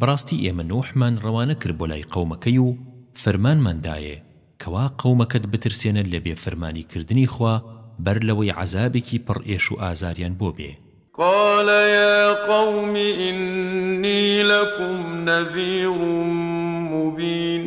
بەڕاستی ئێمە نوحمان ڕەوانە کرد بۆ لای قەومەکەی و فەرمانمان دایێ کەوا قەومەکەت بترسێنە لە بێ فرمانی کردنی خوا بەر لەوەی عەزابێکی پڕ ئێش و ئازاریان بۆ بێ. قال یا قوم ئینی لەکم نەذیر مبین.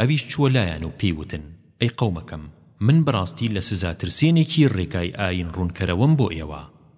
ئەویش چووە لایان و پێی وتن، ئەی قەومەکەم من بەڕاستی لە سزا ترسێنێکی ڕێگای ئاین ڕوونکەرەوەم بۆ ئێوە.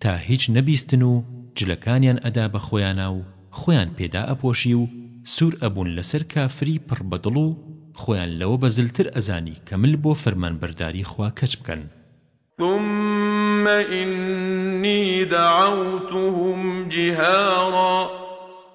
تا هیچ نەبیستن و جلەکانیان ئەدا بە خۆیانا و خۆیان پێ دائەپۆشی و سوور ئەبوون لەسەر کافری پڕ بە دڵ و خۆیان لەوە بە زلتر ئەزانی کە مل بۆ فەرمانبەرداری خوا کەچ بکەن. ثم إنی دعوتهم جهارا.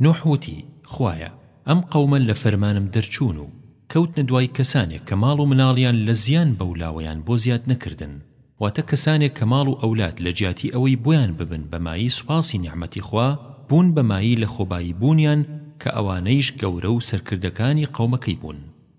نوح وتی، خوایە، ئەم قەومە لە فەرمانم دەرچوون و کەوتنە دوای کەسانێک کە ماڵ و مناڵیان لە زیان بەو لاوەیان بۆ زیاد نەکردن، واتە کەسانێک کە ماڵ و ئەولاد لە جیاتی ئەوەی بۆیان ببن بە مایەی سوپاسی نیعمەتی خوا، بوون بە مایەی لە خۆبایی بوونیان کە ئەوانەیش گەورە و سەرکردەکانی قەومەکەی بوون.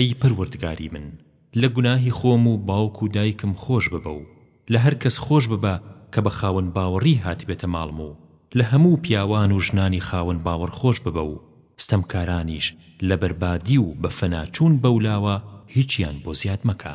ئەی پەروەردگاری من لە گوناهی خۆم و باوک و دایکم خۆش ببە و لە هەر کەس خۆش ببە کە بە خاوەن باوەڕی هاتبێتە ماڵم و لە هەموو پیاوان و ژنانی خاوەن باوەڕ خۆش ببە و ستەمکارانیش لە بەربادی و بە فەناچوون بەولاوە هیچیان بۆ زیاد مەکە.